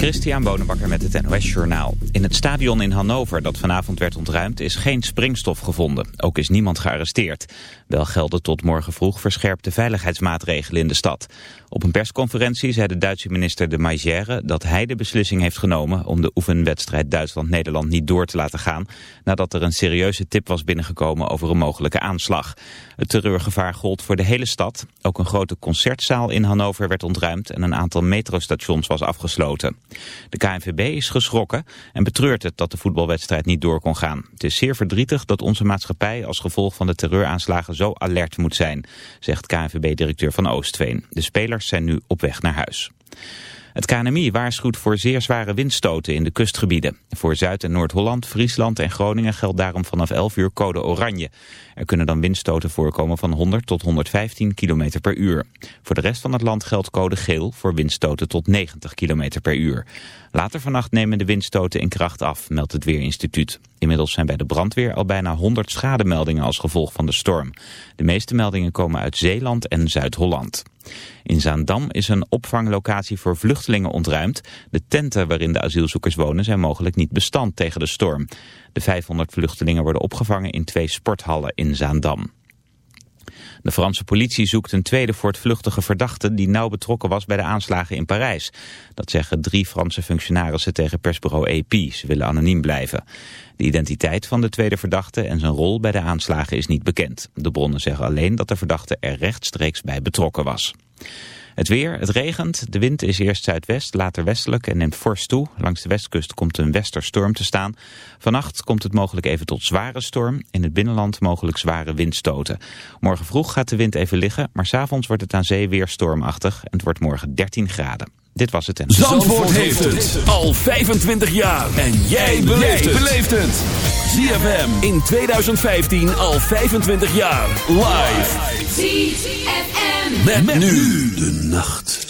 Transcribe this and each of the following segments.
Christian Bonenbakker met het NOS Journaal. In het stadion in Hannover dat vanavond werd ontruimd is geen springstof gevonden. Ook is niemand gearresteerd. Wel gelden tot morgen vroeg verscherpte veiligheidsmaatregelen in de stad. Op een persconferentie zei de Duitse minister de Maigère dat hij de beslissing heeft genomen om de oefenwedstrijd Duitsland-Nederland niet door te laten gaan nadat er een serieuze tip was binnengekomen over een mogelijke aanslag. Het terreurgevaar gold voor de hele stad. Ook een grote concertzaal in Hannover werd ontruimd en een aantal metrostations was afgesloten. De KNVB is geschrokken en betreurt het dat de voetbalwedstrijd niet door kon gaan. Het is zeer verdrietig dat onze maatschappij als gevolg van de terreuraanslagen zo alert moet zijn, zegt KNVB-directeur van Oostveen. De spelers zijn nu op weg naar huis. Het KNMI waarschuwt voor zeer zware windstoten in de kustgebieden. Voor Zuid- en Noord-Holland, Friesland en Groningen geldt daarom vanaf 11 uur code oranje. Er kunnen dan windstoten voorkomen van 100 tot 115 km per uur. Voor de rest van het land geldt code geel voor windstoten tot 90 km per uur. Later vannacht nemen de windstoten in kracht af, meldt het Weerinstituut. Inmiddels zijn bij de brandweer al bijna 100 schademeldingen als gevolg van de storm. De meeste meldingen komen uit Zeeland en Zuid-Holland. In Zaandam is een opvanglocatie voor vluchtelingen ontruimd. De tenten waarin de asielzoekers wonen zijn mogelijk niet bestand tegen de storm. De 500 vluchtelingen worden opgevangen in twee sporthallen in Zaandam. De Franse politie zoekt een tweede voortvluchtige verdachte die nauw betrokken was bij de aanslagen in Parijs. Dat zeggen drie Franse functionarissen tegen persbureau AP. Ze willen anoniem blijven. De identiteit van de tweede verdachte en zijn rol bij de aanslagen is niet bekend. De bronnen zeggen alleen dat de verdachte er rechtstreeks bij betrokken was. Het weer, het regent. De wind is eerst zuidwest, later westelijk en neemt fors toe. Langs de westkust komt een westerstorm te staan. Vannacht komt het mogelijk even tot zware storm. In het binnenland mogelijk zware windstoten. Morgen vroeg gaat de wind even liggen, maar s'avonds wordt het aan zee weer stormachtig. En het wordt morgen 13 graden. Dit was het en... Zandvoort, Zandvoort heeft het al 25 jaar. En jij beleeft het. ZFM in 2015 al 25 jaar. Live. ZFM. Met, nu de nacht.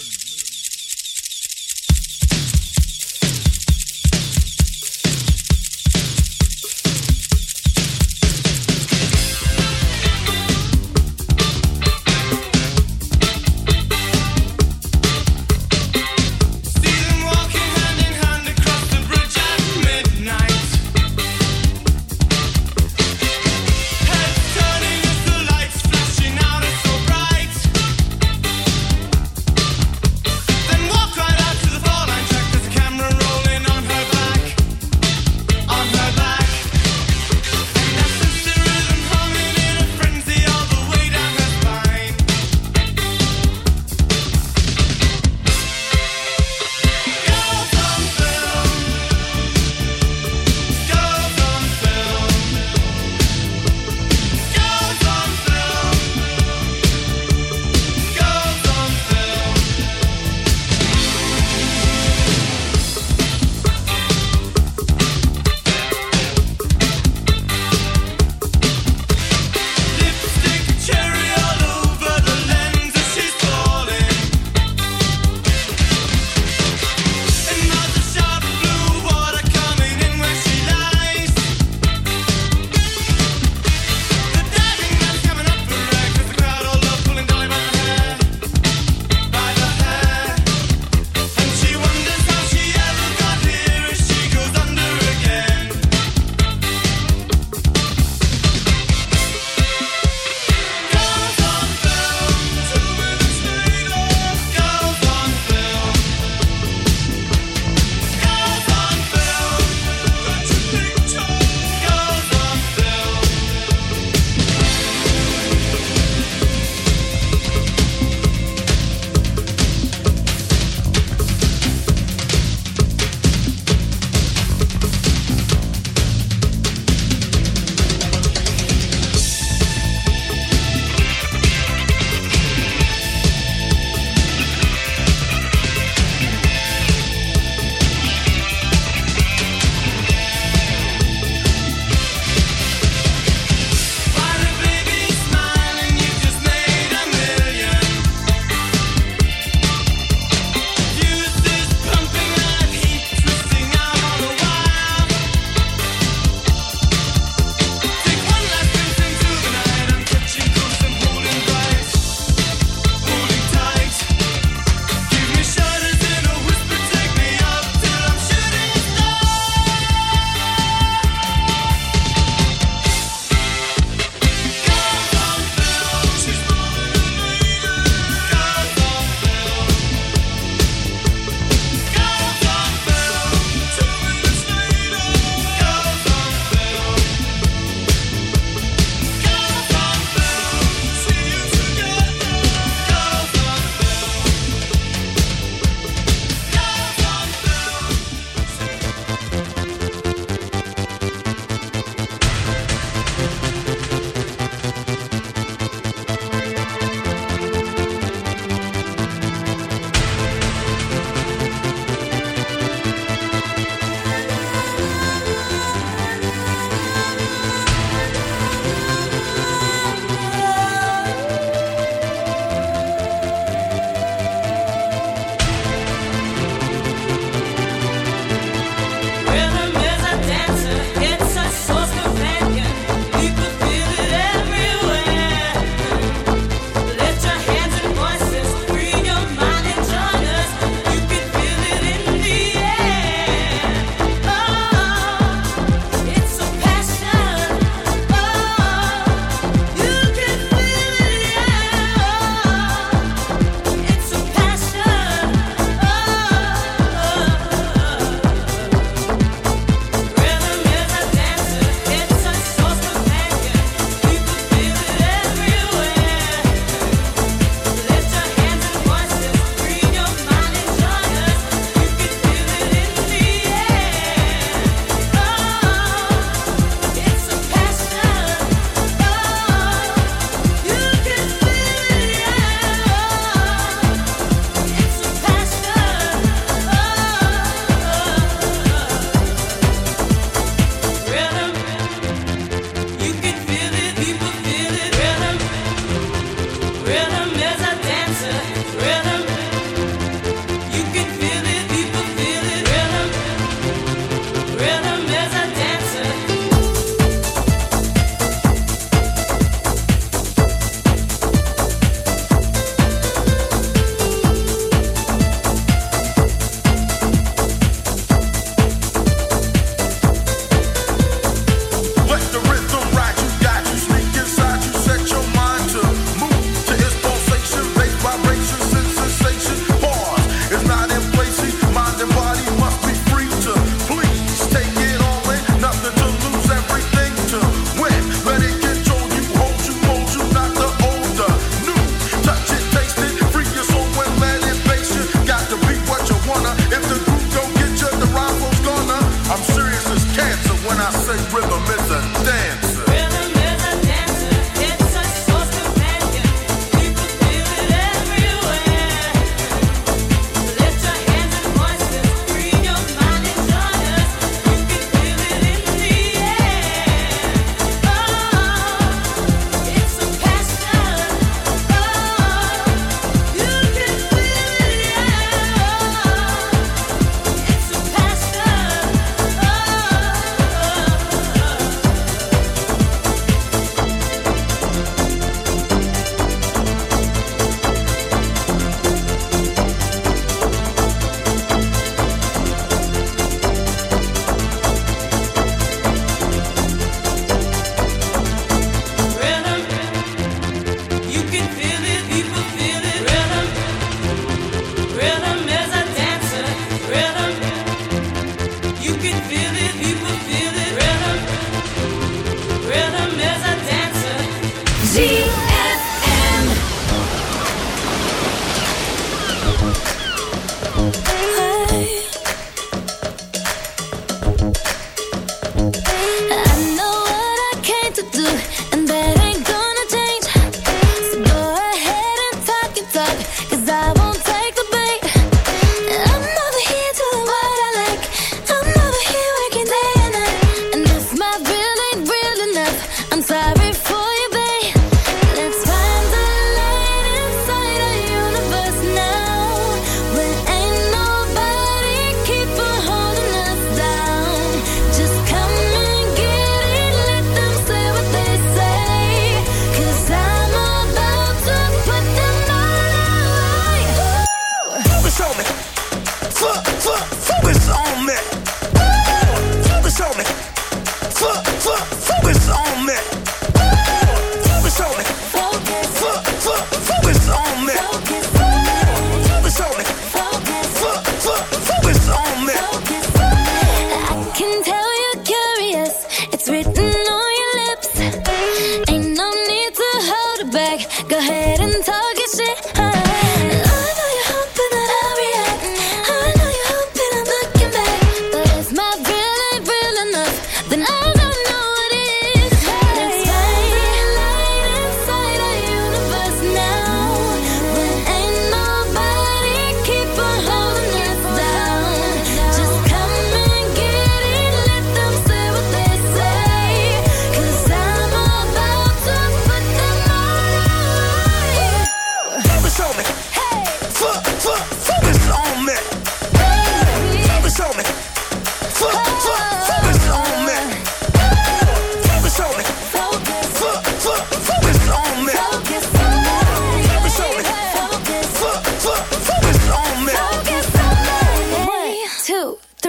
do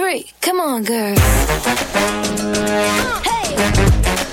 freak. Come on, girl. Dit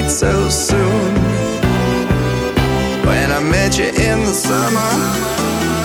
lied so soon. When I met you in the summer.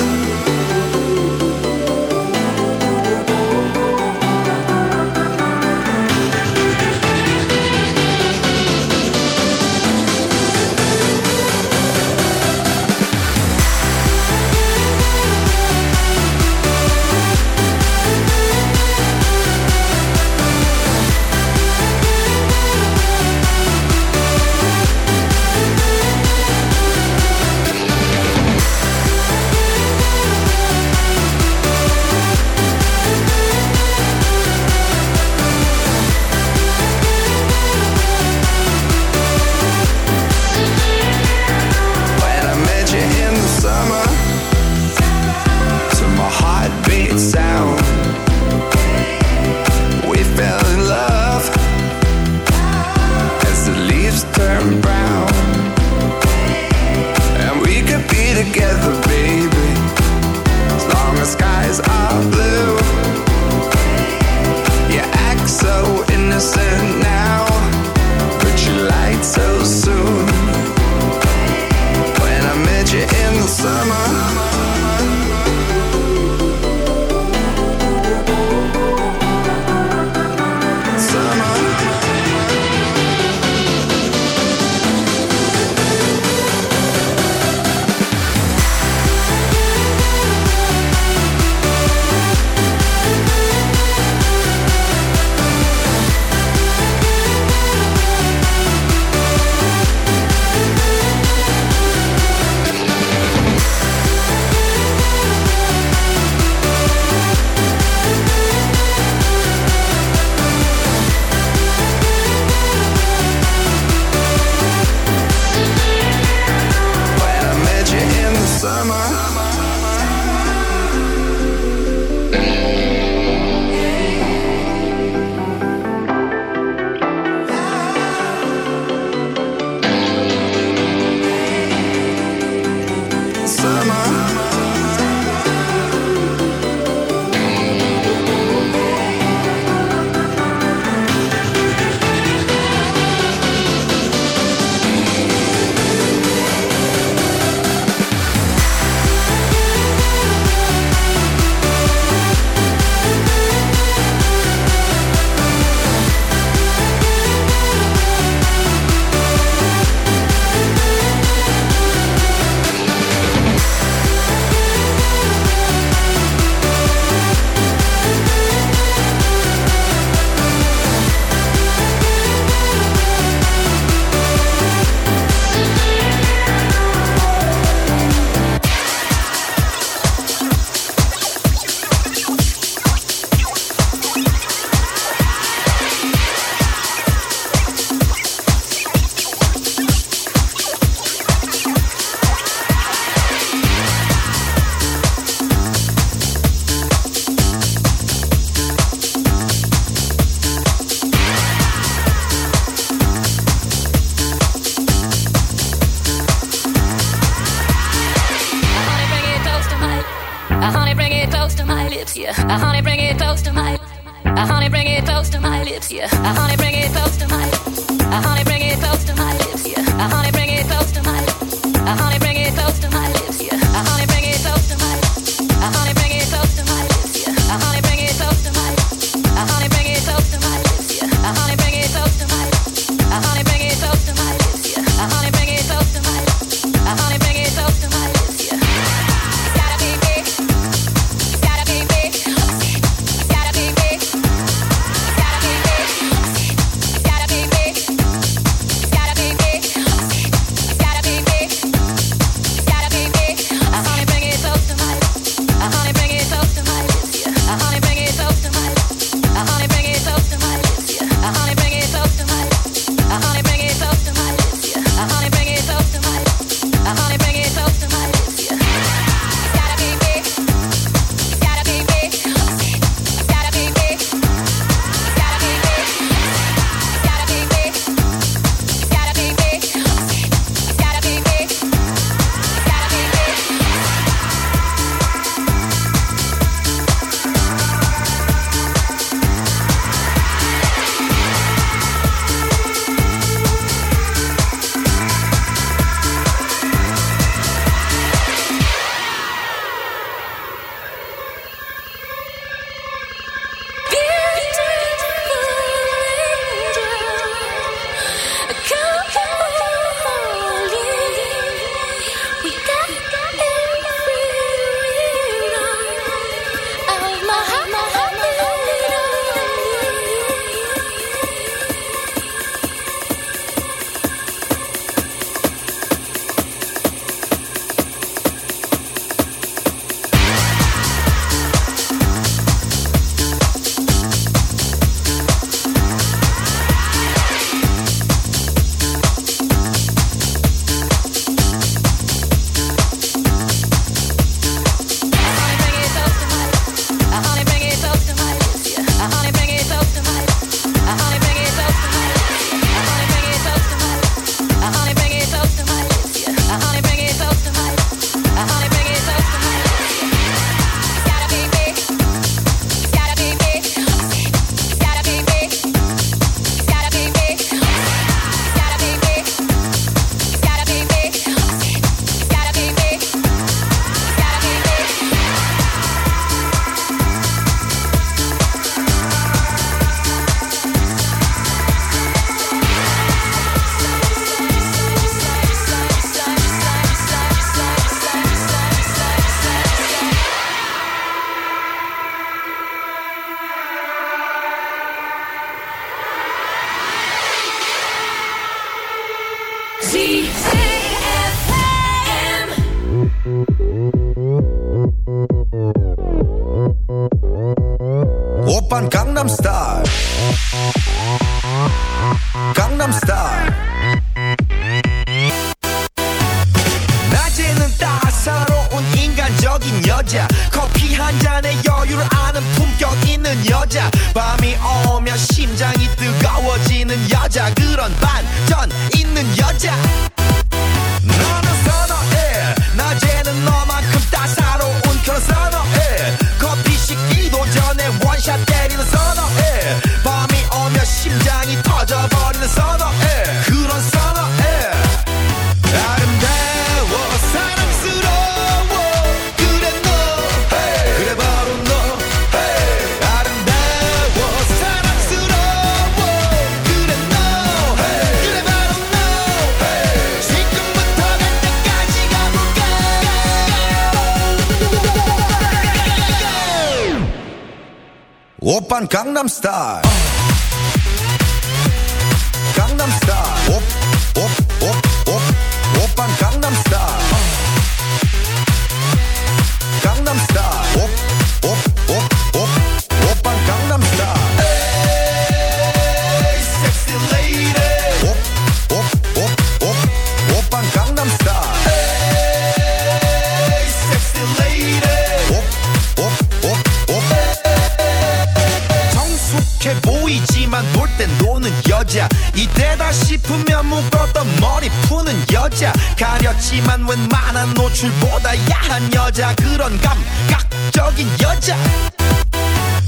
착해 보이지만 볼 땐 노는 여자. 이때다 싶으면 묶었던 머리 푸는 여자. 가렸지만 웬만한 노출보다 야한 여자. 그런 감각적인 여자.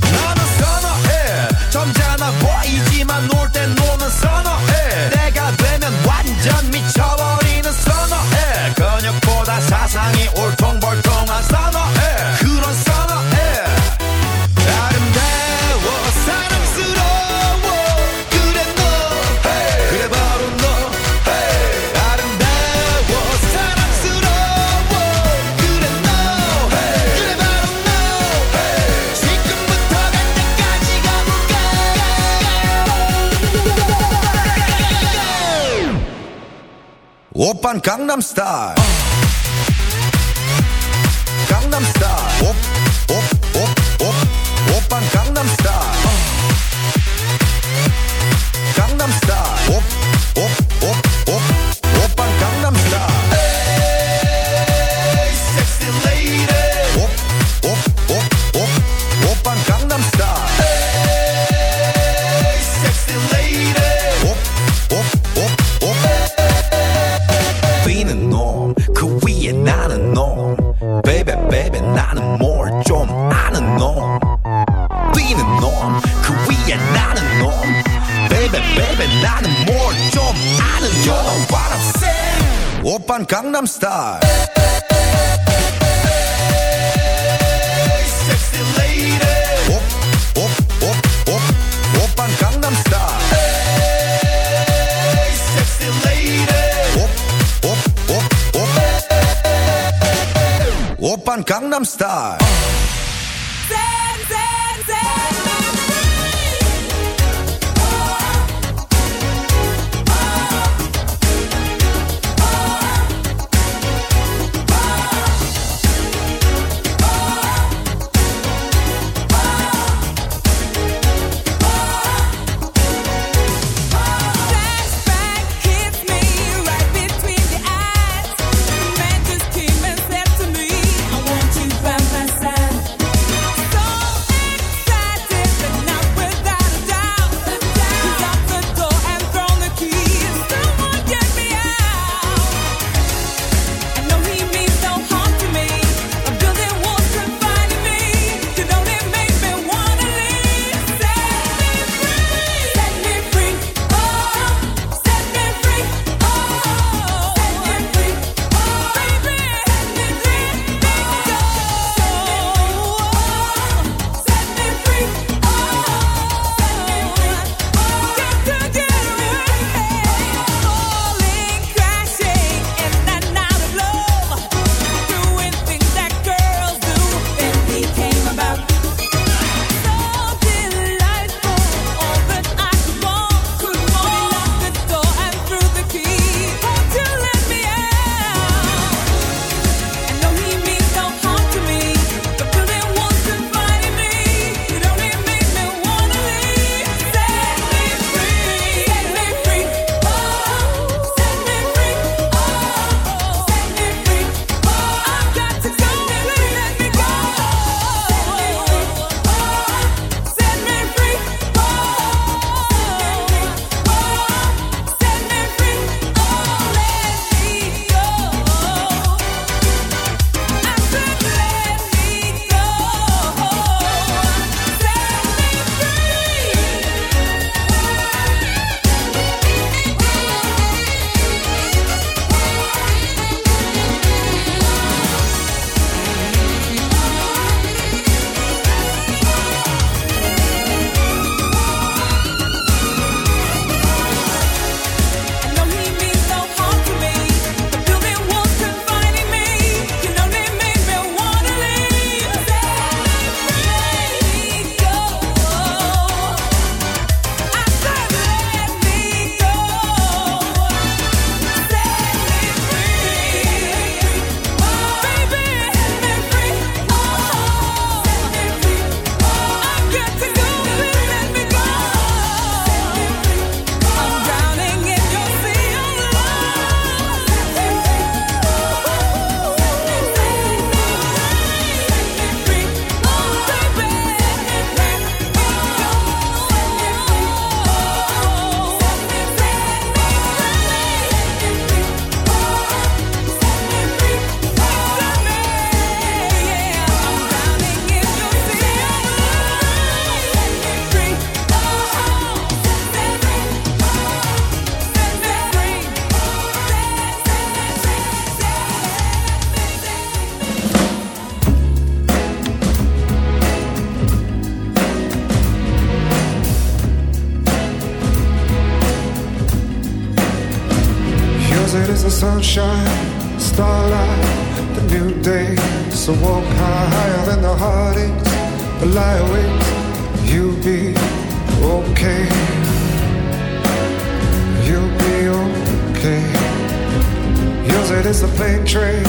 나는 선어해. 점잖아 보이지만 놀땐 van Gangnam Style. van Gangnam Style. Sunshine, starlight, the new day. So walk higher than the heartaches, but lie awake. You'll be okay. You'll be okay. Yours it is the plane train,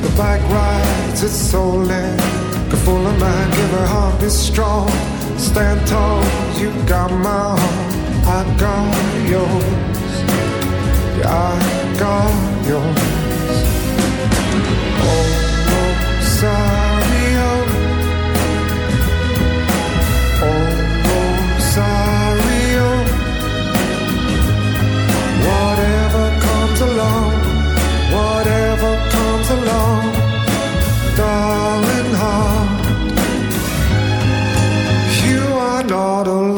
the bike rides its soul in. A full of mind, give her heart, be strong. Stand tall, you got my heart, I got yours. I got yours. Oh, oh. Whatever comes along, whatever comes along, darling you are not alone.